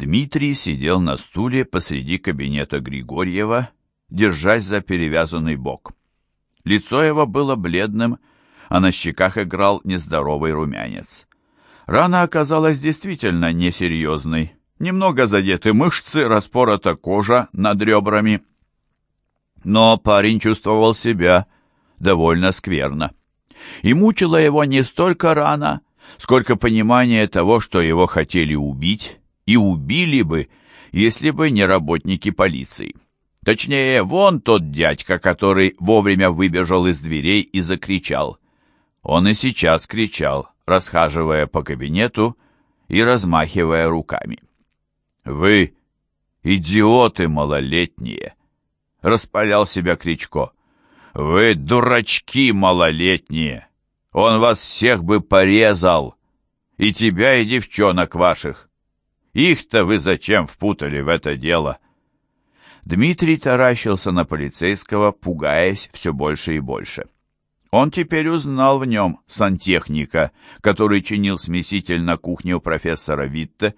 Дмитрий сидел на стуле посреди кабинета Григорьева, держась за перевязанный бок. Лицо его было бледным, а на щеках играл нездоровый румянец. Рана оказалась действительно несерьезной. Немного задеты мышцы, распорота кожа над ребрами. Но парень чувствовал себя довольно скверно. И мучила его не столько рана, сколько понимание того, что его хотели убить, и убили бы, если бы не работники полиции. Точнее, вон тот дядька, который вовремя выбежал из дверей и закричал. Он и сейчас кричал, расхаживая по кабинету и размахивая руками. «Вы идиоты малолетние!» — распалял себя Кричко. «Вы дурачки малолетние! Он вас всех бы порезал! И тебя, и девчонок ваших! Их-то вы зачем впутали в это дело?» Дмитрий таращился на полицейского, пугаясь все больше и больше. Он теперь узнал в нем сантехника, который чинил смеситель на кухне у профессора Витте,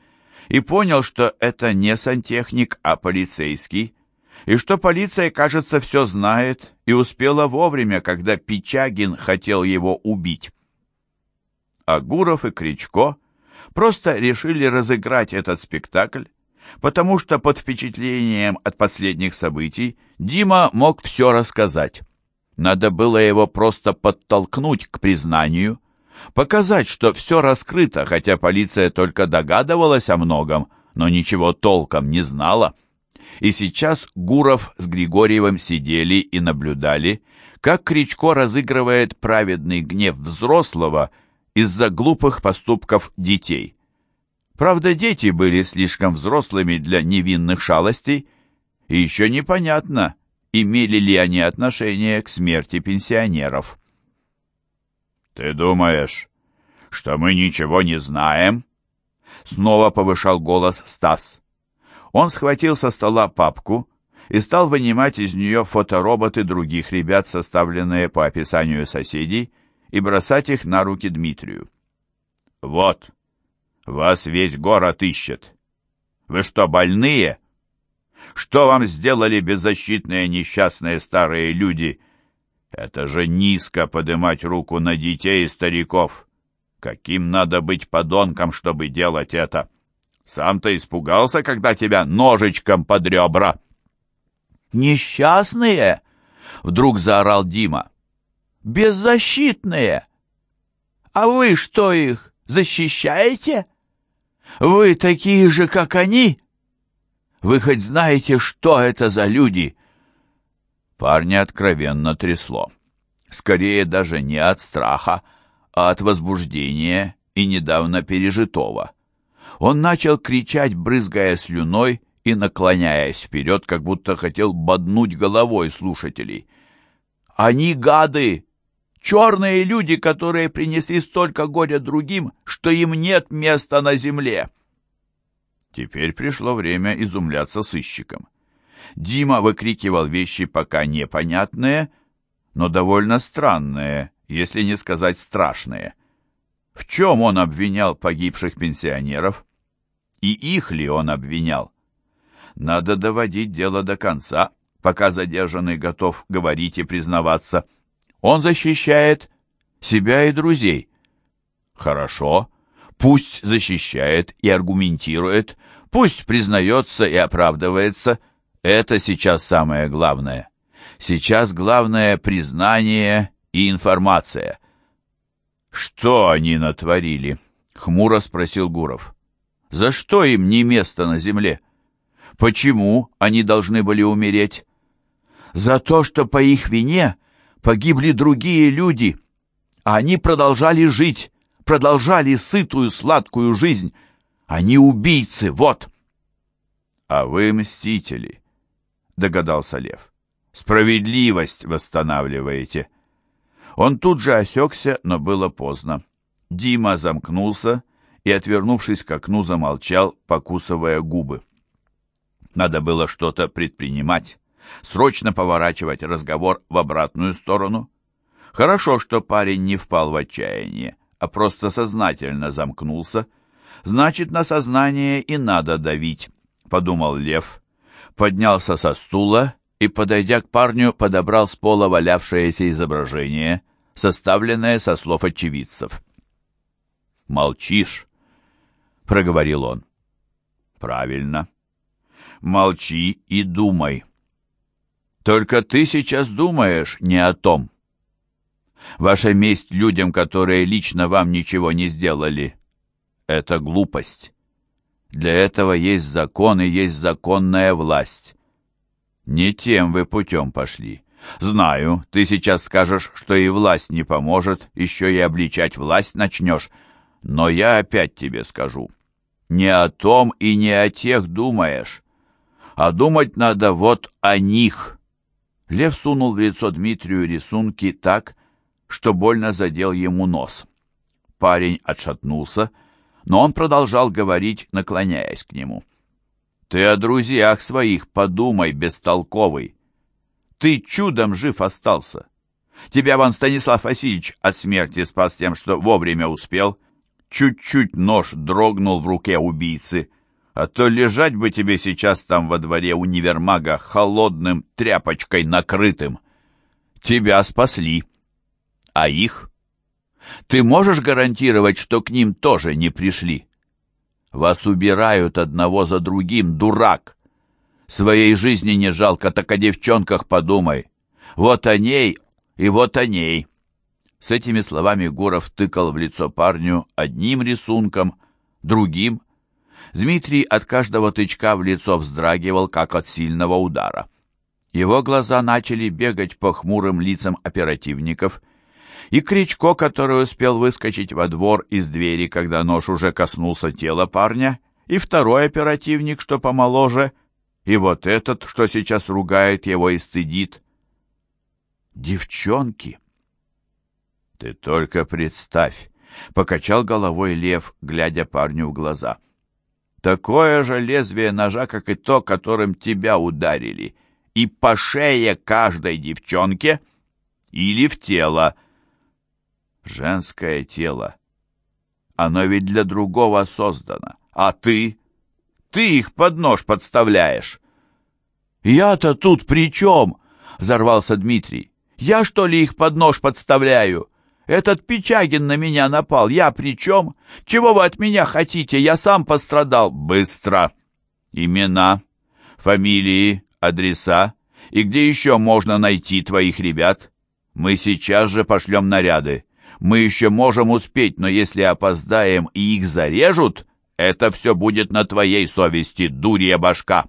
и понял, что это не сантехник, а полицейский, и что полиция, кажется, все знает и успела вовремя, когда Пичагин хотел его убить. А Гуров и Кричко просто решили разыграть этот спектакль, потому что под впечатлением от последних событий Дима мог все рассказать. Надо было его просто подтолкнуть к признанию, показать, что все раскрыто, хотя полиция только догадывалась о многом, но ничего толком не знала. И сейчас Гуров с Григорьевым сидели и наблюдали, как Кричко разыгрывает праведный гнев взрослого из-за глупых поступков детей. Правда, дети были слишком взрослыми для невинных шалостей, и еще непонятно, имели ли они отношение к смерти пенсионеров. «Ты думаешь, что мы ничего не знаем?» Снова повышал голос Стас. Он схватил со стола папку и стал вынимать из нее фотороботы других ребят, составленные по описанию соседей, и бросать их на руки Дмитрию. «Вот!» Вас весь город ищет. Вы что, больные? Что вам сделали беззащитные несчастные старые люди? Это же низко поднимать руку на детей и стариков. Каким надо быть подонком, чтобы делать это? Сам-то испугался, когда тебя ножичком под ребра. «Несчастные?» — вдруг заорал Дима. «Беззащитные! А вы что их, защищаете?» Вы такие же, как они? Вы хоть знаете, что это за люди?» Парня откровенно трясло. Скорее даже не от страха, а от возбуждения и недавно пережитого. Он начал кричать, брызгая слюной и наклоняясь вперед, как будто хотел боднуть головой слушателей. «Они гады! Черные люди, которые принесли столько горя другим, что им нет места на земле. Теперь пришло время изумляться сыщикам. Дима выкрикивал вещи пока непонятные, но довольно странные, если не сказать страшные. В чем он обвинял погибших пенсионеров? И их ли он обвинял? Надо доводить дело до конца, пока задержанный готов говорить и признаваться – он защищает себя и друзей. Хорошо, пусть защищает и аргументирует, пусть признается и оправдывается. Это сейчас самое главное. Сейчас главное признание и информация. «Что они натворили?» — хмуро спросил Гуров. «За что им не место на земле? Почему они должны были умереть?» «За то, что по их вине погибли другие люди, а они продолжали жить, продолжали сытую сладкую жизнь. Они убийцы, вот. А вы мстители, догадался Лев. Справедливость восстанавливаете. Он тут же осекся, но было поздно. Дима замкнулся и, отвернувшись к окну, замолчал, покусывая губы. Надо было что-то предпринимать срочно поворачивать разговор в обратную сторону. Хорошо, что парень не впал в отчаяние, а просто сознательно замкнулся. Значит, на сознание и надо давить, подумал Лев. Поднялся со стула и, подойдя к парню, подобрал с пола валявшееся изображение, составленное со слов очевидцев. «Молчишь?» — проговорил он. «Правильно. Молчи и думай. Только ты сейчас думаешь не о том. Ваша месть людям, которые лично вам ничего не сделали, — это глупость. Для этого есть закон и есть законная власть. Не тем вы путем пошли. Знаю, ты сейчас скажешь, что и власть не поможет, еще и обличать власть начнешь. Но я опять тебе скажу. Не о том и не о тех думаешь, а думать надо вот о них. Лев сунул в лицо Дмитрию рисунки так, что больно задел ему нос. Парень отшатнулся, но он продолжал говорить, наклоняясь к нему. «Ты о друзьях своих подумай, бестолковый. Ты чудом жив остался. Тебя вон Станислав Васильевич от смерти спас тем, что вовремя успел. Чуть-чуть нож дрогнул в руке убийцы, а то лежать бы тебе сейчас там во дворе универмага холодным тряпочкой накрытым. Тебя спасли. А их? Ты можешь гарантировать, что к ним тоже не пришли? Вас убирают одного за другим, дурак. Своей жизни не жалко, так о девчонках подумай. Вот о ней и вот о ней. С этими словами Гуров тыкал в лицо парню одним рисунком, другим. Дмитрий от каждого тычка в лицо вздрагивал, как от сильного удара. Его глаза начали бегать по хмурым лицам оперативников, и Кричко, который успел выскочить во двор из двери, когда нож уже коснулся тела парня, и второй оперативник, что помоложе, и вот этот, что сейчас ругает его и стыдит. Девчонки! «Ты только представь!» — покачал головой лев, глядя парню в глаза. «Такое же лезвие ножа, как и то, которым тебя ударили, и по шее каждой девчонке или в тело. Женское тело. Оно ведь для другого создано. А ты? Ты их под нож подставляешь!» «Я-то тут при чем?» — взорвался Дмитрий. «Я, что ли, их под нож подставляю? Этот Пичагин на меня напал. Я при чем? Чего вы от меня хотите? Я сам пострадал. Быстро. Имена, фамилии, адреса. И где еще можно найти твоих ребят? Мы сейчас же пошлем наряды. Мы еще можем успеть, но если опоздаем и их зарежут, это все будет на твоей совести, дурья башка.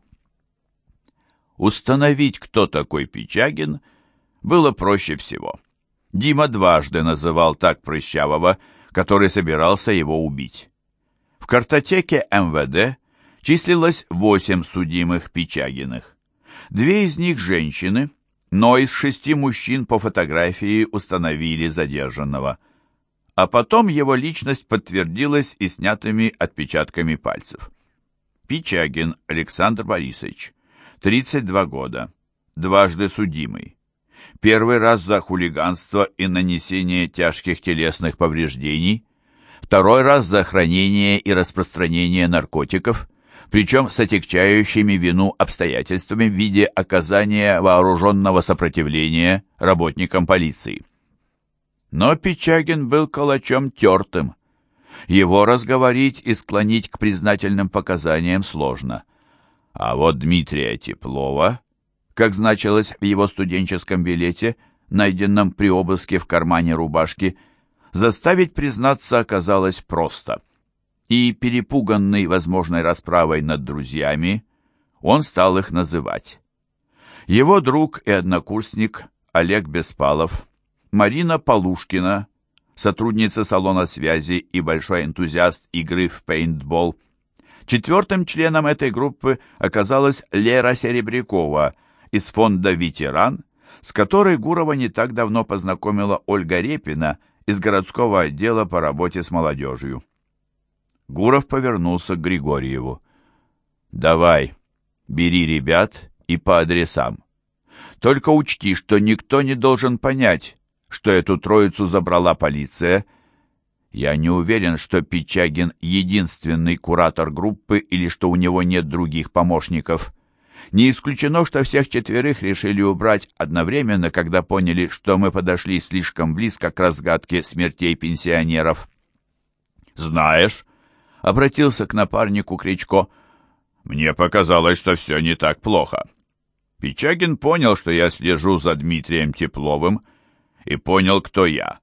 Установить, кто такой Пичагин, было проще всего. Дима дважды называл так Прыщавого, который собирался его убить. В картотеке МВД числилось восемь судимых Пичагиных. Две из них женщины, но из шести мужчин по фотографии установили задержанного. А потом его личность подтвердилась и снятыми отпечатками пальцев. Пичагин Александр Борисович, 32 года, дважды судимый Первый раз за хулиганство и нанесение тяжких телесных повреждений, второй раз за хранение и распространение наркотиков, причем с отягчающими вину обстоятельствами в виде оказания вооруженного сопротивления работникам полиции. Но Пичагин был калачом тертым. Его разговорить и склонить к признательным показаниям сложно. А вот Дмитрия Теплова как значилось в его студенческом билете, найденном при обыске в кармане рубашки, заставить признаться оказалось просто. И, перепуганный возможной расправой над друзьями, он стал их называть. Его друг и однокурсник Олег Беспалов, Марина Полушкина, сотрудница салона связи и большой энтузиаст игры в пейнтбол. Четвертым членом этой группы оказалась Лера Серебрякова, из фонда «Ветеран», с которой Гурова не так давно познакомила Ольга Репина из городского отдела по работе с молодежью. Гуров повернулся к Григорьеву. «Давай, бери ребят и по адресам. Только учти, что никто не должен понять, что эту троицу забрала полиция, Я не уверен, что Пичагин единственный куратор группы или что у него нет других помощников. Не исключено, что всех четверых решили убрать одновременно, когда поняли, что мы подошли слишком близко к разгадке смертей пенсионеров. «Знаешь», — обратился к напарнику Кричко, — «мне показалось, что все не так плохо». Пичагин понял, что я слежу за Дмитрием Тепловым, и понял, кто я.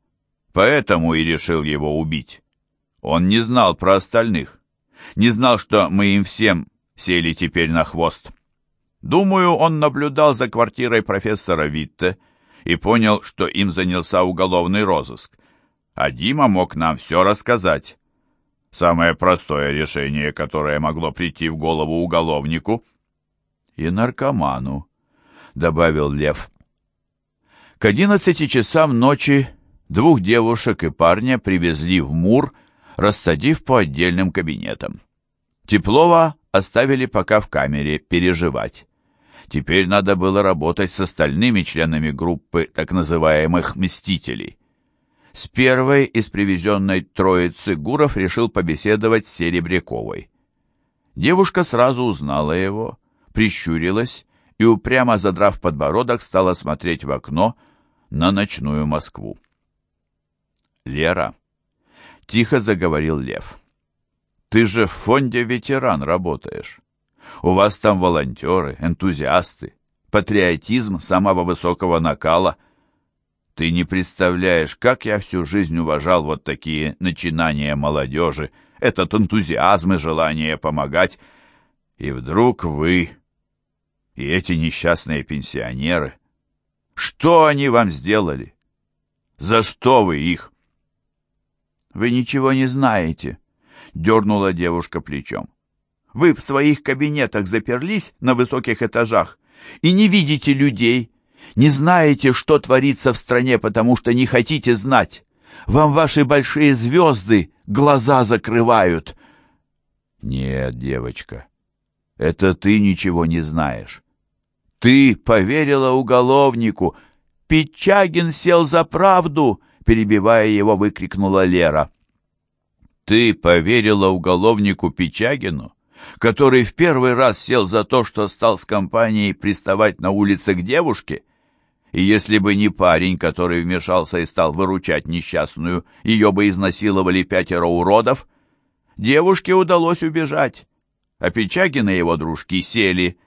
Поэтому и решил его убить. Он не знал про остальных. Не знал, что мы им всем сели теперь на хвост. Думаю, он наблюдал за квартирой профессора Витте и понял, что им занялся уголовный розыск. А Дима мог нам все рассказать. Самое простое решение, которое могло прийти в голову уголовнику. И наркоману, добавил Лев. К одиннадцати часам ночи двух девушек и парня привезли в Мур, рассадив по отдельным кабинетам. Теплова оставили пока в камере переживать. Теперь надо было работать с остальными членами группы так называемых «мстителей». С первой из привезенной троицы Гуров решил побеседовать с Серебряковой. Девушка сразу узнала его, прищурилась и, упрямо задрав подбородок, стала смотреть в окно на ночную Москву. «Лера», — тихо заговорил Лев, — «ты же в фонде ветеран работаешь. У вас там волонтеры, энтузиасты, патриотизм самого высокого накала. Ты не представляешь, как я всю жизнь уважал вот такие начинания молодежи, этот энтузиазм и желание помогать. И вдруг вы и эти несчастные пенсионеры. Что они вам сделали? За что вы их? Вы ничего не знаете, дернула девушка плечом. Вы в своих кабинетах заперлись на высоких этажах и не видите людей, не знаете, что творится в стране, потому что не хотите знать. Вам ваши большие звезды глаза закрывают. Нет, девочка, это ты ничего не знаешь. Ты поверила уголовнику. Пичагин сел за правду, перебивая его, выкрикнула Лера. Ты поверила уголовнику Пичагину? Который в первый раз сел за то, что стал с компанией приставать на улице к девушке? И если бы не парень, который вмешался и стал выручать несчастную, ее бы изнасиловали пятеро уродов? Девушке удалось убежать, а Печагин и его дружки сели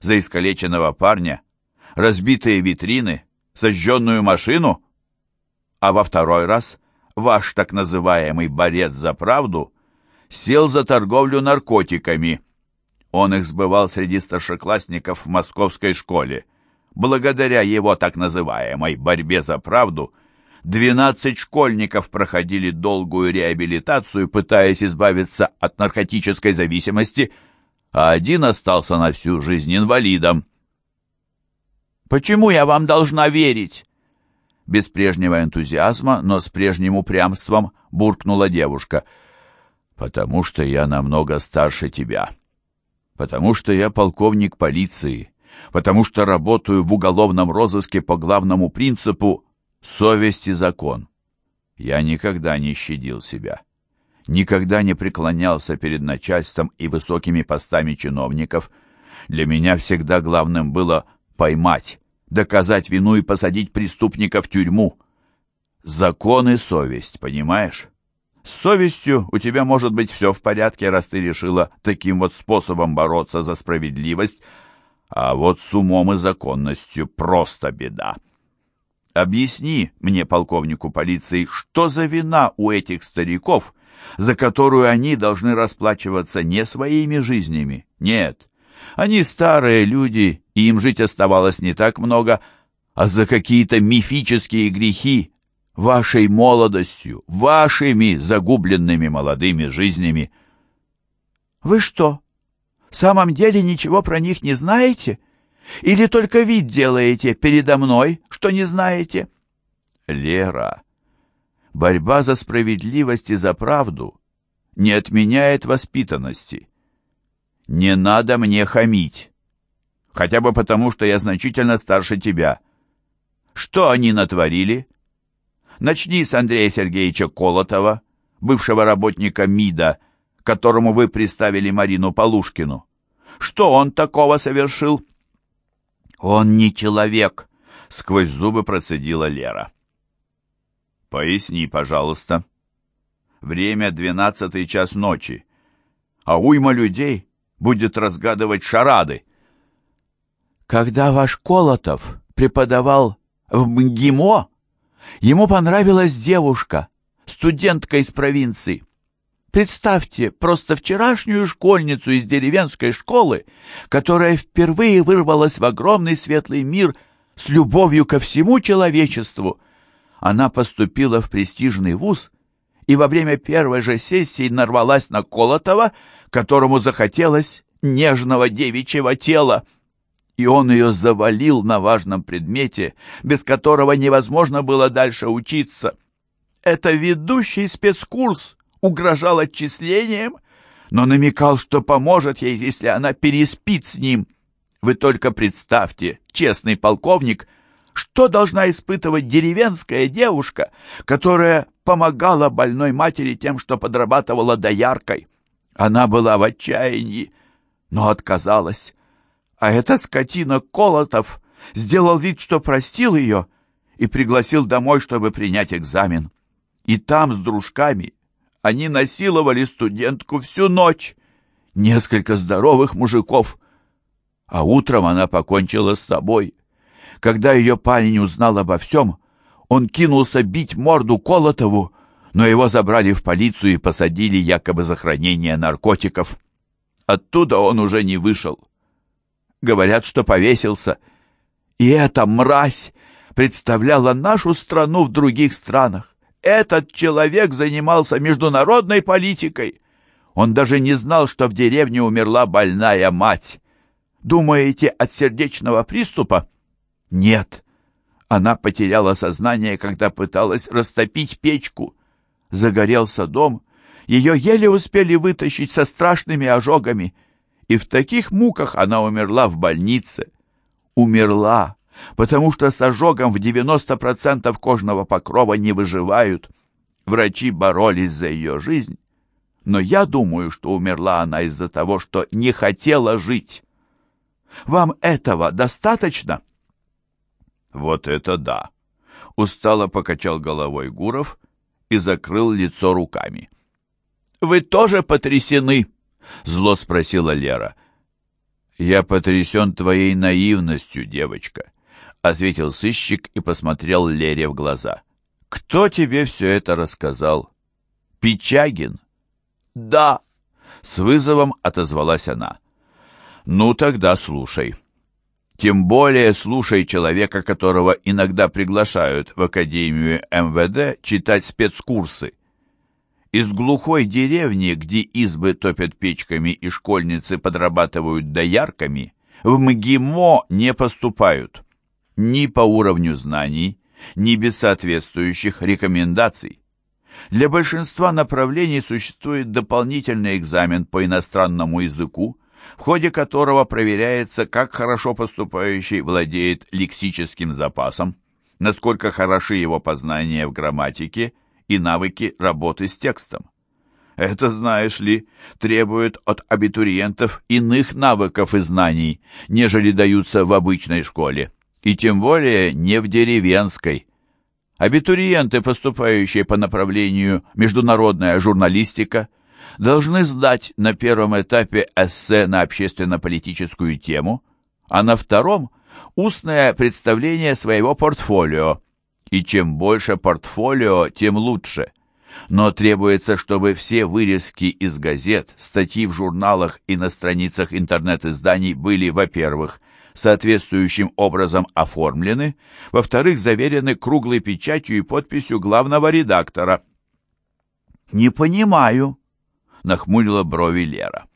за искалеченного парня, разбитые витрины, сожженную машину. А во второй раз ваш так называемый борец за правду — сел за торговлю наркотиками. Он их сбывал среди старшеклассников в московской школе. Благодаря его так называемой борьбе за правду 12 школьников проходили долгую реабилитацию, пытаясь избавиться от наркотической зависимости, а один остался на всю жизнь инвалидом. «Почему я вам должна верить?» Без прежнего энтузиазма, но с прежним упрямством буркнула девушка – «Потому что я намного старше тебя. Потому что я полковник полиции. Потому что работаю в уголовном розыске по главному принципу «совесть и закон». Я никогда не щадил себя. Никогда не преклонялся перед начальством и высокими постами чиновников. Для меня всегда главным было поймать, доказать вину и посадить преступника в тюрьму. Закон и совесть, понимаешь? С совестью у тебя может быть все в порядке, раз ты решила таким вот способом бороться за справедливость, а вот с умом и законностью просто беда. Объясни мне, полковнику полиции, что за вина у этих стариков, за которую они должны расплачиваться не своими жизнями? Нет, они старые люди, и им жить оставалось не так много, а за какие-то мифические грехи вашей молодостью, вашими загубленными молодыми жизнями. Вы что, в самом деле ничего про них не знаете? Или только вид делаете передо мной, что не знаете? Лера, борьба за справедливость и за правду не отменяет воспитанности. Не надо мне хамить. Хотя бы потому, что я значительно старше тебя. Что они натворили? Начни с Андрея Сергеевича Колотова. бывшего работника МИДа, которому вы приставили Марину Полушкину? Что он такого совершил?» «Он не человек», — сквозь зубы процедила Лера. «Поясни, пожалуйста. Время двенадцатый час ночи, а уйма людей будет разгадывать шарады». «Когда ваш Колотов преподавал в МГИМО, ему понравилась девушка, студентка из провинции. Представьте просто вчерашнюю школьницу из деревенской школы, которая впервые вырвалась в огромный светлый мир с любовью ко всему человечеству. Она поступила в престижный вуз и во время первой же сессии нарвалась на Колотова, которому захотелось нежного девичьего тела. И он ее завалил на важном предмете, без которого невозможно было дальше учиться. Это ведущий спецкурс, угрожал отчислением, но намекал, что поможет ей, если она переспит с ним. Вы только представьте, честный полковник, что должна испытывать деревенская девушка, которая помогала больной матери тем, что подрабатывала дояркой. Она была в отчаянии, но отказалась. А эта скотина Колотов сделал вид, что простил ее, и пригласил домой, чтобы принять экзамен. И там с дружками они насиловали студентку всю ночь. Несколько здоровых мужиков. А утром она покончила с собой. Когда ее парень узнал обо всем, он кинулся бить морду Колотову, но его забрали в полицию и посадили якобы за хранение наркотиков. Оттуда он уже не вышел. Говорят, что повесился. И эта мразь представляла нашу страну в других странах. Этот человек занимался международной политикой. Он даже не знал, что в деревне умерла больная мать. Думаете, от сердечного приступа? Нет. Она потеряла сознание, когда пыталась растопить печку. Загорелся дом. Ее еле успели вытащить со страшными ожогами. И в таких муках она умерла в больнице. Умерла потому что с ожогом в 90% кожного покрова не выживают. Врачи боролись за ее жизнь, но я думаю, что умерла она из-за того, что не хотела жить. Вам этого достаточно? Вот это да! Устало покачал головой Гуров и закрыл лицо руками. Вы тоже потрясены? Зло спросила Лера. Я потрясен твоей наивностью, девочка. — ответил сыщик и посмотрел Лере в глаза. «Кто тебе все это рассказал?» «Пичагин?» «Да», — с вызовом отозвалась она. «Ну, тогда слушай. Тем более слушай человека, которого иногда приглашают в Академию МВД читать спецкурсы. Из глухой деревни, где избы топят печками и школьницы подрабатывают доярками, в МГИМО не поступают» ни по уровню знаний, ни без соответствующих рекомендаций. Для большинства направлений существует дополнительный экзамен по иностранному языку, в ходе которого проверяется, как хорошо поступающий владеет лексическим запасом, насколько хороши его познания в грамматике и навыки работы с текстом. Это, знаешь ли, требует от абитуриентов иных навыков и знаний, нежели даются в обычной школе и тем более не в деревенской. Абитуриенты, поступающие по направлению международная журналистика, должны сдать на первом этапе эссе на общественно-политическую тему, а на втором – устное представление своего портфолио. И чем больше портфолио, тем лучше. Но требуется, чтобы все вырезки из газет, статьи в журналах и на страницах интернет-изданий были, во-первых, соответствующим образом оформлены, во-вторых, заверены круглой печатью и подписью главного редактора. «Не понимаю», — нахмурила брови Лера.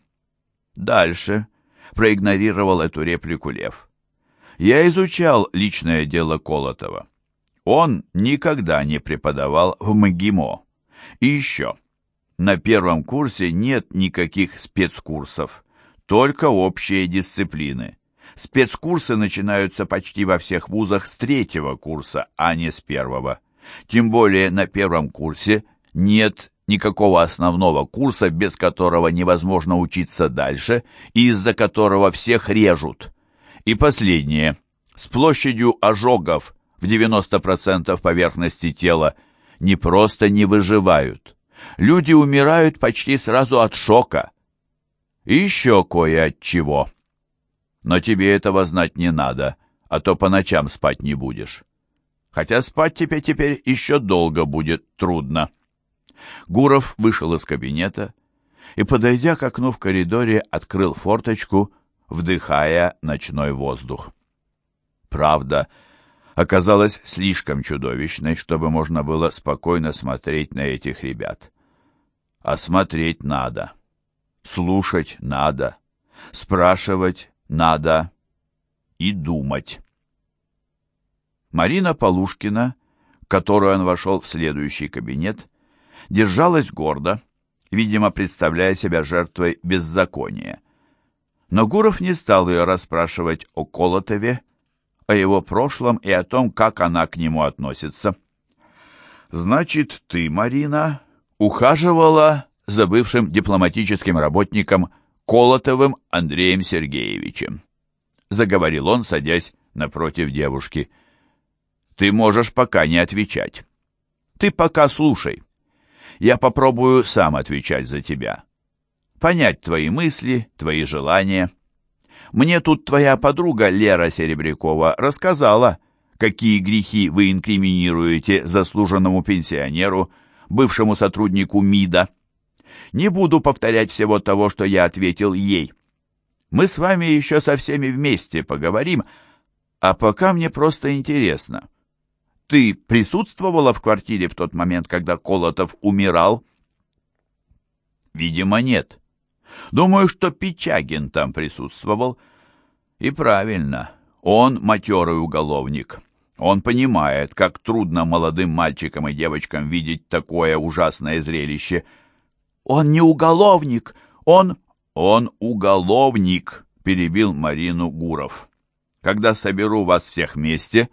«Дальше», — проигнорировал эту реплику Лев. «Я изучал личное дело Колотова. Он никогда не преподавал в МГИМО. И еще, на первом курсе нет никаких спецкурсов, только общие дисциплины. Спецкурсы начинаются почти во всех вузах с третьего курса, а не с первого. Тем более на первом курсе нет никакого основного курса, без которого невозможно учиться дальше и из-за которого всех режут. И последнее. С площадью ожогов в 90% поверхности тела не просто не выживают. Люди умирают почти сразу от шока. И еще кое от чего. Но тебе этого знать не надо, а то по ночам спать не будешь. Хотя спать тебе теперь еще долго будет трудно. Гуров вышел из кабинета и, подойдя к окну в коридоре, открыл форточку, вдыхая ночной воздух. Правда, оказалась слишком чудовищной, чтобы можно было спокойно смотреть на этих ребят. А смотреть надо, слушать надо, спрашивать надо и думать. Марина Полушкина, к которой он вошел в следующий кабинет, держалась гордо, видимо, представляя себя жертвой беззакония. Но Гуров не стал ее расспрашивать о Колотове, о его прошлом и о том, как она к нему относится. «Значит, ты, Марина, ухаживала за бывшим дипломатическим работником Колотовым Андреем Сергеевичем», заговорил он, садясь напротив девушки. «Ты можешь пока не отвечать. Ты пока слушай. Я попробую сам отвечать за тебя. Понять твои мысли, твои желания». Мне тут твоя подруга Лера Серебрякова рассказала, какие грехи вы инкриминируете заслуженному пенсионеру, бывшему сотруднику МИДа. Не буду повторять всего того, что я ответил ей. Мы с вами еще со всеми вместе поговорим, а пока мне просто интересно. Ты присутствовала в квартире в тот момент, когда Колотов умирал? Видимо, нет. Думаю, что Пичагин там присутствовал. И правильно, он матерый уголовник. Он понимает, как трудно молодым мальчикам и девочкам видеть такое ужасное зрелище. «Он не уголовник, он...» «Он уголовник», — перебил Марину Гуров. «Когда соберу вас всех вместе,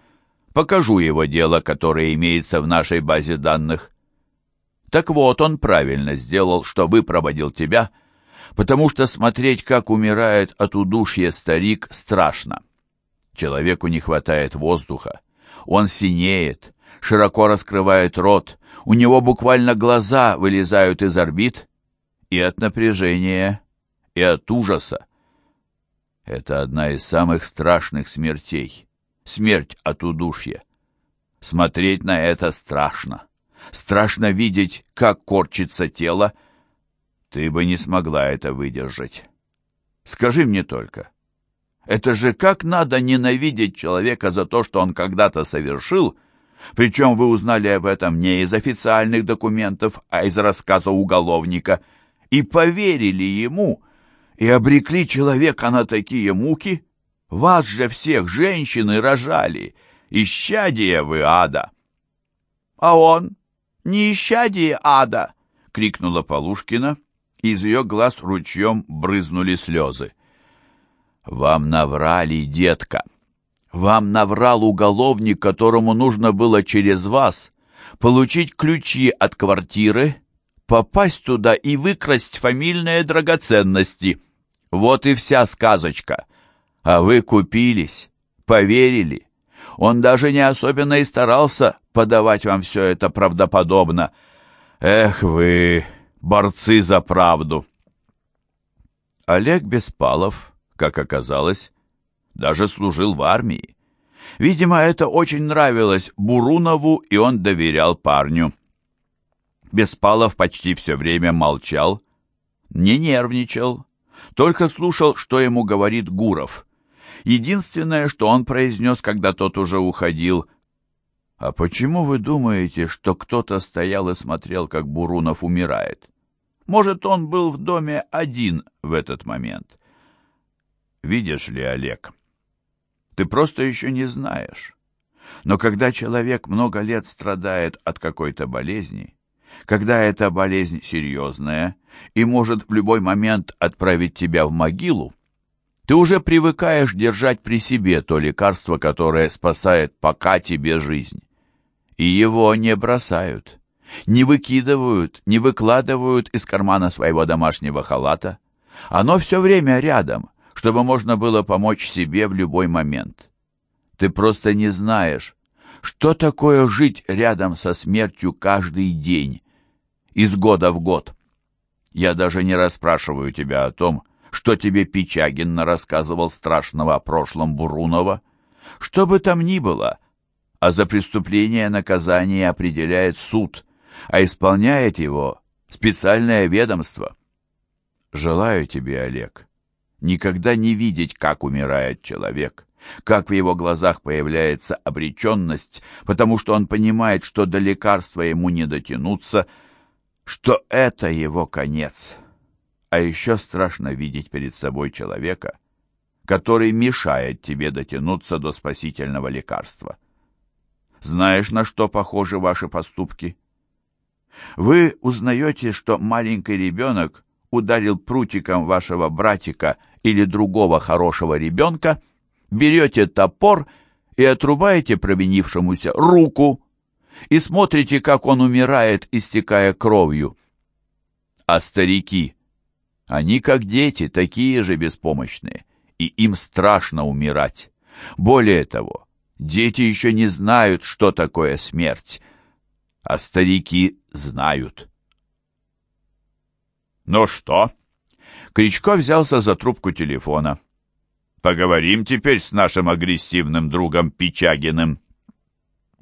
покажу его дело, которое имеется в нашей базе данных». Так вот, он правильно сделал, что выпроводил тебя потому что смотреть, как умирает от удушья старик, страшно. Человеку не хватает воздуха. Он синеет, широко раскрывает рот, у него буквально глаза вылезают из орбит, и от напряжения, и от ужаса. Это одна из самых страшных смертей. Смерть от удушья. Смотреть на это страшно. Страшно видеть, как корчится тело, ты бы не смогла это выдержать. Скажи мне только, это же как надо ненавидеть человека за то, что он когда-то совершил, причем вы узнали об этом не из официальных документов, а из рассказа уголовника, и поверили ему, и обрекли человека на такие муки? Вас же всех женщины рожали, исчадие вы ада. А он не исчадие ада, крикнула Полушкина из ее глаз ручьем брызнули слезы. «Вам наврали, детка! Вам наврал уголовник, которому нужно было через вас получить ключи от квартиры, попасть туда и выкрасть фамильные драгоценности. Вот и вся сказочка. А вы купились, поверили. Он даже не особенно и старался подавать вам все это правдоподобно. Эх вы!» Борцы за правду. Олег Беспалов, как оказалось, даже служил в армии. Видимо, это очень нравилось Бурунову, и он доверял парню. Беспалов почти все время молчал, не нервничал, только слушал, что ему говорит Гуров. Единственное, что он произнес, когда тот уже уходил, «А почему вы думаете, что кто-то стоял и смотрел, как Бурунов умирает? Может, он был в доме один в этот момент?» «Видишь ли, Олег, ты просто еще не знаешь. Но когда человек много лет страдает от какой-то болезни, когда эта болезнь серьезная и может в любой момент отправить тебя в могилу, ты уже привыкаешь держать при себе то лекарство, которое спасает пока тебе жизнь и его не бросают. Не выкидывают, не выкладывают из кармана своего домашнего халата. Оно все время рядом, чтобы можно было помочь себе в любой момент. Ты просто не знаешь, что такое жить рядом со смертью каждый день, из года в год. Я даже не расспрашиваю тебя о том, что тебе Пичагин рассказывал страшного о прошлом Бурунова. Что бы там ни было, а за преступление наказание определяет суд, а исполняет его специальное ведомство. Желаю тебе, Олег, никогда не видеть, как умирает человек, как в его глазах появляется обреченность, потому что он понимает, что до лекарства ему не дотянуться, что это его конец. А еще страшно видеть перед собой человека, который мешает тебе дотянуться до спасительного лекарства. Знаешь, на что похожи ваши поступки? Вы узнаете, что маленький ребенок ударил прутиком вашего братика или другого хорошего ребенка, берете топор и отрубаете провинившемуся руку, и смотрите, как он умирает, истекая кровью. А старики, они как дети, такие же беспомощные, и им страшно умирать. Более того, дети еще не знают, что такое смерть, а старики знают. «Ну что?» Кричко взялся за трубку телефона. «Поговорим теперь с нашим агрессивным другом Пичагиным».